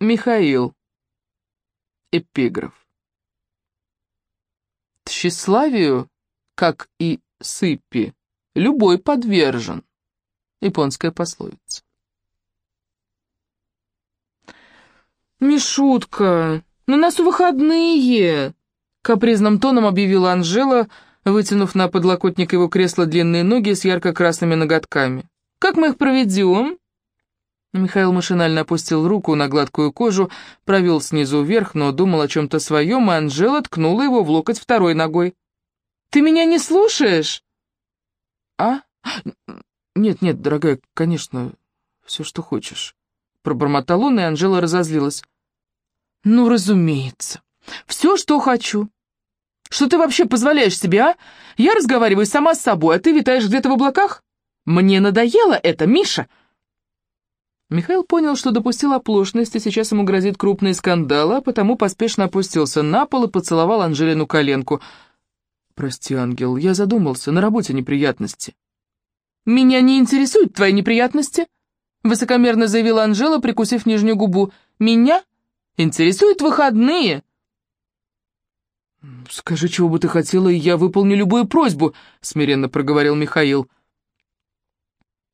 Михаил. Эпиграф. Тщеславию, как и сыпи, любой подвержен. Японская пословица. «Мишутка, на нас выходные!» Капризным тоном объявила Анжела, вытянув на подлокотник его кресла длинные ноги с ярко-красными ноготками. «Как мы их проведем?» Михаил машинально опустил руку на гладкую кожу, провел снизу вверх, но думал о чем-то своем, и Анжела ткнула его в локоть второй ногой. «Ты меня не слушаешь?» «А? Нет, нет, дорогая, конечно, все, что хочешь». Пробормотал он, и Анжела разозлилась. «Ну, разумеется. Все, что хочу. Что ты вообще позволяешь себе, а? Я разговариваю сама с собой, а ты витаешь где-то в облаках? Мне надоело это, Миша!» Михаил понял, что допустил оплошность, и сейчас ему грозит крупный скандал, а потому поспешно опустился на пол и поцеловал Анжелину коленку. «Прости, ангел, я задумался, на работе неприятности». «Меня не интересуют твои неприятности», — высокомерно заявила Анжела, прикусив нижнюю губу. «Меня интересуют выходные». «Скажи, чего бы ты хотела, и я выполню любую просьбу», — смиренно проговорил Михаил.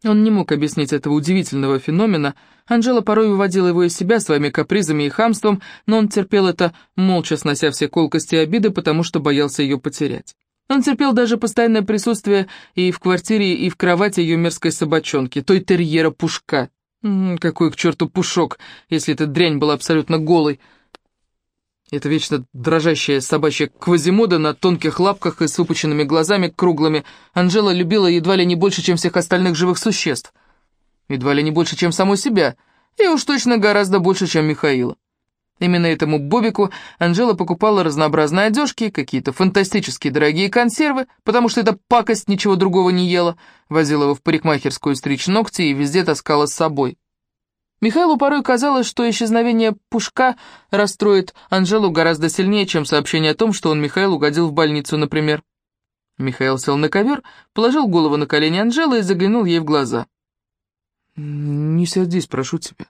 Он не мог объяснить этого удивительного феномена. Анжела порой выводила его из себя своими капризами и хамством, но он терпел это, молча снося все колкости и обиды, потому что боялся ее потерять. Он терпел даже постоянное присутствие и в квартире, и в кровати ее мерзкой собачонки, той терьера Пушка. Какой к черту Пушок, если эта дрянь была абсолютно голой. Это вечно дрожащая собачья квазимода на тонких лапках и с выпученными глазами круглыми. Анжела любила едва ли не больше, чем всех остальных живых существ. Едва ли не больше, чем саму себя. И уж точно гораздо больше, чем Михаила. Именно этому Бобику Анжела покупала разнообразные одежки, какие-то фантастические дорогие консервы, потому что эта пакость ничего другого не ела, возила его в парикмахерскую стричь ногти и везде таскала с собой. Михаилу порой казалось, что исчезновение Пушка расстроит Анжелу гораздо сильнее, чем сообщение о том, что он, Михаил, угодил в больницу, например. Михаил сел на ковер, положил голову на колени Анжелы и заглянул ей в глаза. «Не сердись, прошу тебя.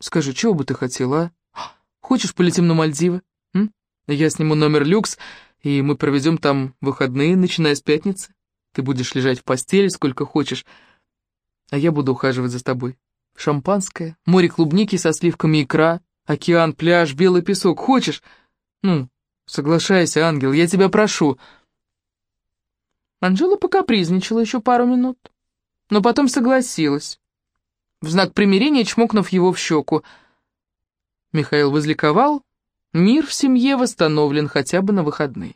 Скажи, чего бы ты хотела, а? Хочешь, полетим на Мальдивы? М? Я сниму номер люкс, и мы проведем там выходные, начиная с пятницы. Ты будешь лежать в постели сколько хочешь, а я буду ухаживать за тобой. Шампанское, море клубники со сливками икра, океан, пляж, белый песок. Хочешь? Ну, соглашайся, ангел, я тебя прошу». Анжела покапризничала еще пару минут, но потом согласилась, в знак примирения чмокнув его в щеку. Михаил возликовал, мир в семье восстановлен хотя бы на выходные.